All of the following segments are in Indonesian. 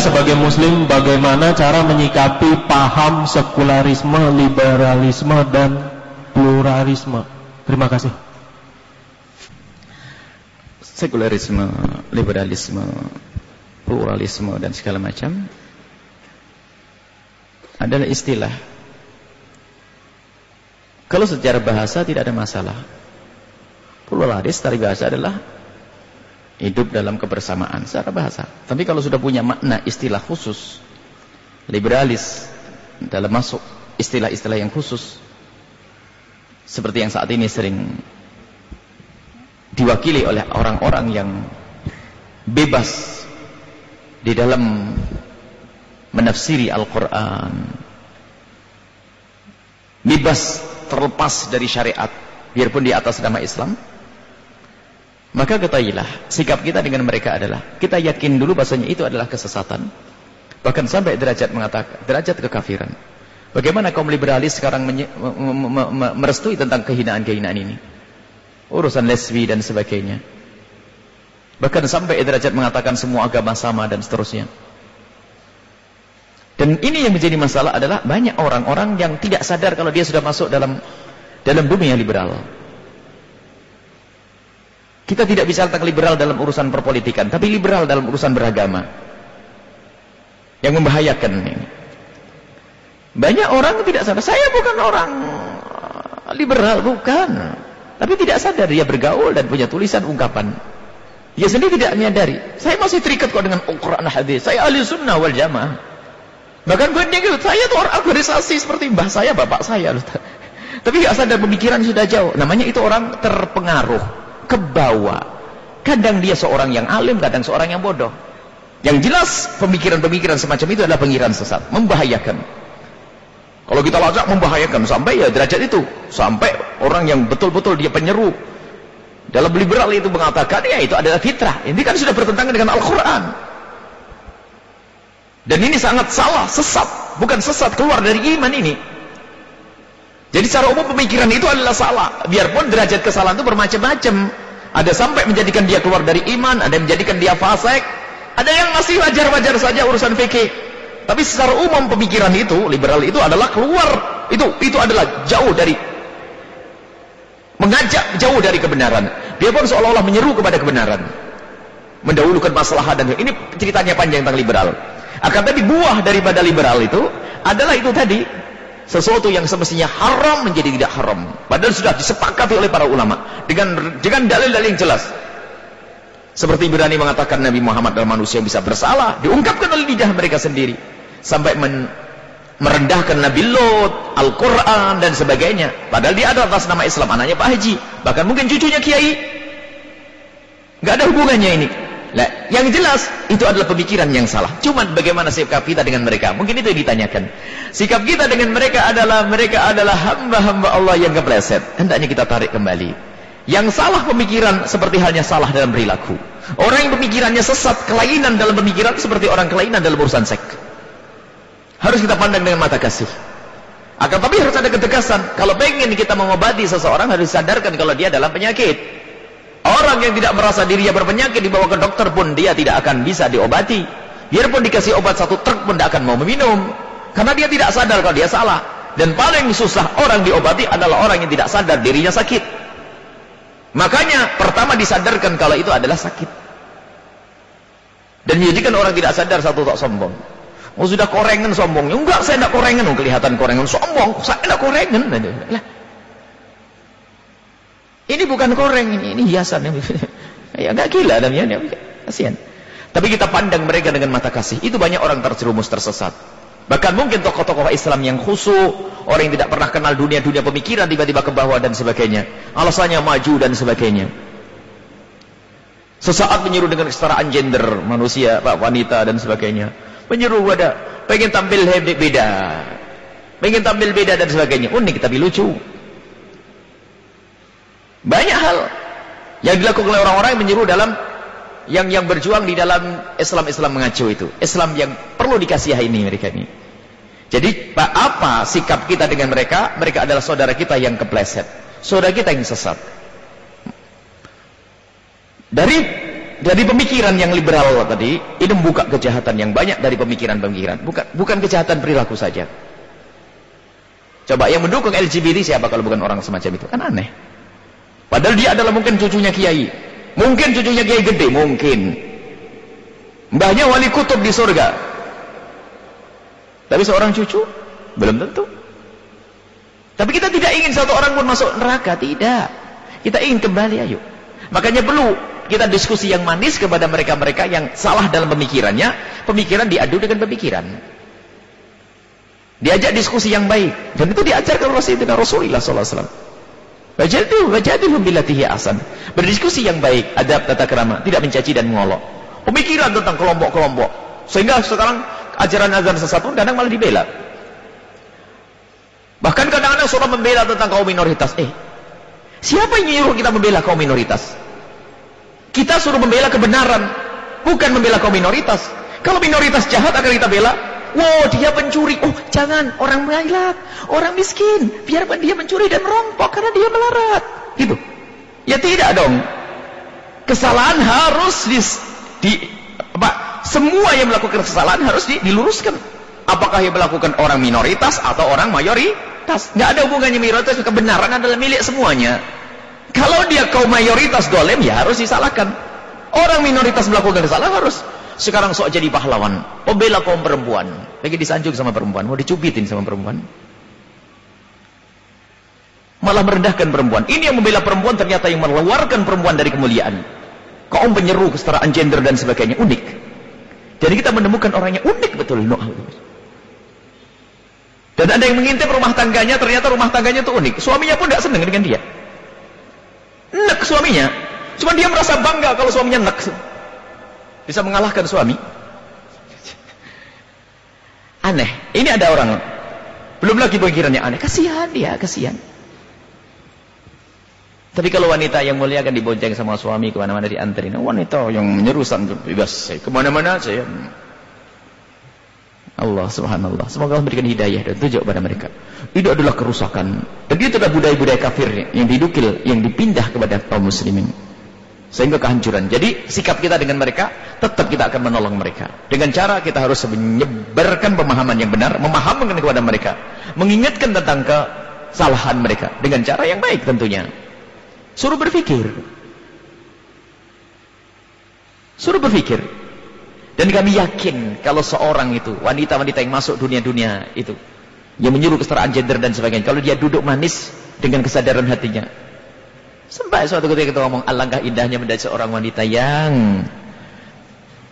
sebagai muslim bagaimana cara menyikapi paham sekularisme, liberalisme dan pluralisme. Terima kasih. Sekularisme, liberalisme, pluralisme dan segala macam adalah istilah. Kalau secara bahasa tidak ada masalah. Pluralis dari bahasa adalah hidup dalam kebersamaan secara bahasa. Tapi kalau sudah punya makna istilah khusus, liberalis dalam masuk istilah-istilah yang khusus, seperti yang saat ini sering diwakili oleh orang-orang yang bebas di dalam menafsiri Al-Quran, bebas terlepas dari syariat, biarpun di atas nama Islam, maka ketahuilah, sikap kita dengan mereka adalah kita yakin dulu bahasanya itu adalah kesesatan. Bahkan sampai derajat mengatakan derajat kekafiran. Bagaimana kaum liberalis sekarang merestui tentang kehinaan-kehinaan ini? Urusan lesbi dan sebagainya. Bahkan sampai derajat mengatakan semua agama sama dan seterusnya. Dan ini yang menjadi masalah adalah banyak orang-orang yang tidak sadar kalau dia sudah masuk dalam dalam bumi yang liberal. Kita tidak bisa tentang liberal dalam urusan perpolitikan, tapi liberal dalam urusan beragama. Yang membahayakan ini. Banyak orang tidak sadar, saya bukan orang liberal, bukan. Tapi tidak sadar dia bergaul dan punya tulisan ungkapan. Dia sendiri tidak menyadari. Saya masih terikat kok dengan Al-Quran hadis. Saya ahli sunnah wal jamaah. Bahkan gue gitu, saya tuh orang organisasi seperti mbah saya, bapak saya. Tapi tidak sadar pemikiran sudah jauh. Namanya itu orang terpengaruh ke bawah. Kadang dia seorang yang alim, kadang seorang yang bodoh. Yang jelas pemikiran-pemikiran semacam itu adalah pemikiran sesat, membahayakan. Kalau kita lacak membahayakan sampai ya derajat itu, sampai orang yang betul-betul dia penyeru. Dalam liberal itu mengatakan ya itu adalah fitrah. Ini kan sudah bertentangan dengan Al-Qur'an. Dan ini sangat salah, sesat, bukan sesat keluar dari iman ini. Jadi secara umum pemikiran itu adalah salah. Biarpun derajat kesalahan itu bermacam-macam. Ada sampai menjadikan dia keluar dari iman, ada yang menjadikan dia fasik, ada yang masih wajar-wajar saja urusan fikih. Tapi secara umum pemikiran itu, liberal itu adalah keluar. Itu itu adalah jauh dari mengajak jauh dari kebenaran. Dia pun seolah-olah menyeru kepada kebenaran. Mendahulukan masalah dan ini ceritanya panjang tentang liberal. Akan tapi buah daripada liberal itu adalah itu tadi sesuatu yang semestinya haram menjadi tidak haram. Padahal sudah disepakati oleh para ulama. Dengan dengan dalil-dalil yang jelas. Seperti berani mengatakan Nabi Muhammad adalah manusia yang bisa bersalah. Diungkapkan oleh lidah mereka sendiri. Sampai men, merendahkan Nabi Lot Al-Quran dan sebagainya. Padahal dia ada atas nama Islam. Anaknya Pak Haji. Bahkan mungkin cucunya Kiai. Nggak ada hubungannya ini Nah, yang jelas itu adalah pemikiran yang salah. Cuman bagaimana sikap kita dengan mereka? Mungkin itu yang ditanyakan. Sikap kita dengan mereka adalah mereka adalah hamba-hamba Allah yang kepleset. Hendaknya kita tarik kembali. Yang salah pemikiran seperti halnya salah dalam perilaku. Orang yang pemikirannya sesat, kelainan dalam pemikiran seperti orang kelainan dalam urusan seks. Harus kita pandang dengan mata kasih. Akan tapi harus ada ketegasan. Kalau pengen kita mengobati seseorang harus sadarkan kalau dia dalam penyakit. Orang yang tidak merasa dirinya berpenyakit dibawa ke dokter pun dia tidak akan bisa diobati. Biarpun dikasih obat satu truk pun tidak akan mau meminum. Karena dia tidak sadar kalau dia salah. Dan paling susah orang diobati adalah orang yang tidak sadar dirinya sakit. Makanya pertama disadarkan kalau itu adalah sakit. Dan menjadikan orang tidak sadar satu tak sombong. Oh sudah korengan sombongnya. Enggak saya tidak korengan. Oh, kelihatan korengan sombong. Saya tidak korengan. Ini bukan koreng, ini, ini hiasan. ya nggak gila namanya, kasihan. Tapi kita pandang mereka dengan mata kasih. Itu banyak orang terjerumus tersesat. Bahkan mungkin tokoh-tokoh Islam yang khusyuk, orang yang tidak pernah kenal dunia-dunia pemikiran tiba-tiba ke bawah dan sebagainya. Alasannya maju dan sebagainya. Sesaat menyeru dengan kesetaraan gender manusia, pak wanita dan sebagainya. Menyeru pada pengen tampil beda. Pengen tampil beda dan sebagainya. Unik tapi lucu. Banyak hal yang dilakukan oleh orang-orang yang menyuruh dalam yang yang berjuang di dalam Islam-Islam mengacu itu. Islam yang perlu dikasihi ini mereka ini. Jadi apa sikap kita dengan mereka? Mereka adalah saudara kita yang kepleset. Saudara kita yang sesat. Dari dari pemikiran yang liberal tadi ini membuka kejahatan yang banyak dari pemikiran-pemikiran bukan bukan kejahatan perilaku saja coba yang mendukung LGBT siapa kalau bukan orang semacam itu kan aneh padahal dia adalah mungkin cucunya kiai. Mungkin cucunya kiai gede mungkin. Mbahnya wali kutub di surga. Tapi seorang cucu? Belum tentu. Tapi kita tidak ingin satu orang pun masuk neraka tidak. Kita ingin kembali ayo. Makanya perlu kita diskusi yang manis kepada mereka-mereka yang salah dalam pemikirannya pemikiran diadu dengan pemikiran. Diajak diskusi yang baik. Dan itu diajarkan Rasulullah Rasulullah SAW wajadu wajadu bilatihi asan berdiskusi yang baik adab tata kerama tidak mencaci dan mengolok. Pemikiran tentang kelompok-kelompok. Sehingga sekarang ajaran azan sesat pun kadang malah dibela. Bahkan kadang-kadang surah membela tentang kaum minoritas. Eh siapa yang nyuruh kita membela kaum minoritas? Kita suruh membela kebenaran, bukan membela kaum minoritas. Kalau minoritas jahat akan kita bela, wow dia pencuri, oh jangan orang melarat, orang miskin, biarpun dia mencuri dan merampok karena dia melarat. Gitu. Ya tidak dong. Kesalahan harus di, di apa, semua yang melakukan kesalahan harus di, diluruskan. Apakah yang melakukan orang minoritas atau orang mayoritas? Nggak ada hubungannya minoritas kebenaran adalah milik semuanya. Kalau dia kaum mayoritas dolem, ya harus disalahkan. Orang minoritas melakukan kesalahan harus. Sekarang sok jadi pahlawan. Pembela kaum perempuan. Lagi disanjung sama perempuan. Mau dicubitin sama perempuan. Malah merendahkan perempuan. Ini yang membela perempuan ternyata yang mengeluarkan perempuan dari kemuliaan. Kaum penyeru kesetaraan gender dan sebagainya. Unik. Jadi kita menemukan orangnya unik betul. Dan ada yang mengintip rumah tangganya, ternyata rumah tangganya itu unik. Suaminya pun tidak senang dengan dia nek suaminya cuma dia merasa bangga kalau suaminya nek bisa mengalahkan suami aneh ini ada orang belum lagi pikirannya aneh kasihan dia kasihan tapi kalau wanita yang mulia akan dibonceng sama suami ke mana-mana diantarin wanita yang menyerusan bebas ke mana-mana saya Allah subhanallah. Semoga Allah memberikan hidayah dan tunjuk pada mereka. Itu adalah kerusakan. Dan itu adalah budaya-budaya kafir yang didukil, yang dipindah kepada kaum muslimin. Sehingga kehancuran. Jadi sikap kita dengan mereka, tetap kita akan menolong mereka. Dengan cara kita harus menyebarkan pemahaman yang benar, memahamkan kepada mereka. Mengingatkan tentang kesalahan mereka. Dengan cara yang baik tentunya. Suruh berpikir. Suruh berpikir. Dan kami yakin kalau seorang itu, wanita-wanita yang masuk dunia-dunia itu, yang menyuruh kesetaraan gender dan sebagainya, kalau dia duduk manis dengan kesadaran hatinya, sampai suatu ketika kita ngomong, alangkah indahnya menjadi seorang wanita yang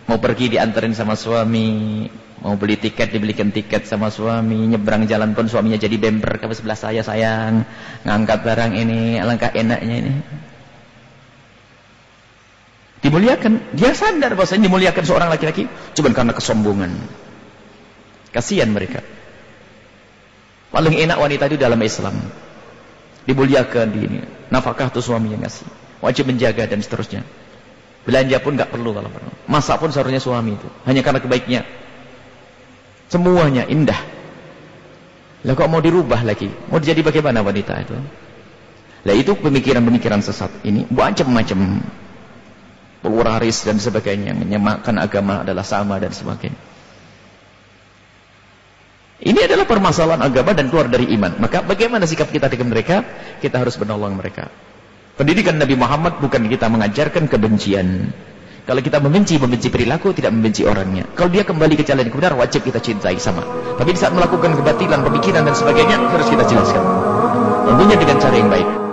mau pergi diantarin sama suami, mau beli tiket dibelikan tiket sama suami, nyebrang jalan pun suaminya jadi bemper ke sebelah saya sayang, ngangkat barang ini, alangkah enaknya ini. Dimuliakan. Dia sadar bahwasanya dimuliakan seorang laki-laki cuma karena kesombongan. Kasihan mereka. Paling enak wanita itu dalam Islam. Dimuliakan di ini nafkah tuh suami yang ngasih. Wajib menjaga dan seterusnya. Belanja pun nggak perlu kalau perlu. Masak pun seharusnya suami itu. Hanya karena kebaiknya. Semuanya indah. Lah kok mau dirubah lagi? Mau jadi bagaimana wanita itu? Lah itu pemikiran-pemikiran sesat ini macam-macam. Pluralis dan sebagainya menyamakan agama adalah sama dan sebagainya ini adalah permasalahan agama dan keluar dari iman maka bagaimana sikap kita dengan mereka kita harus menolong mereka pendidikan Nabi Muhammad bukan kita mengajarkan kebencian kalau kita membenci, membenci perilaku, tidak membenci orangnya. Kalau dia kembali ke jalan yang benar, wajib kita cintai sama. Tapi saat melakukan kebatilan, pemikiran dan sebagainya, harus kita jelaskan. Tentunya dengan cara yang baik.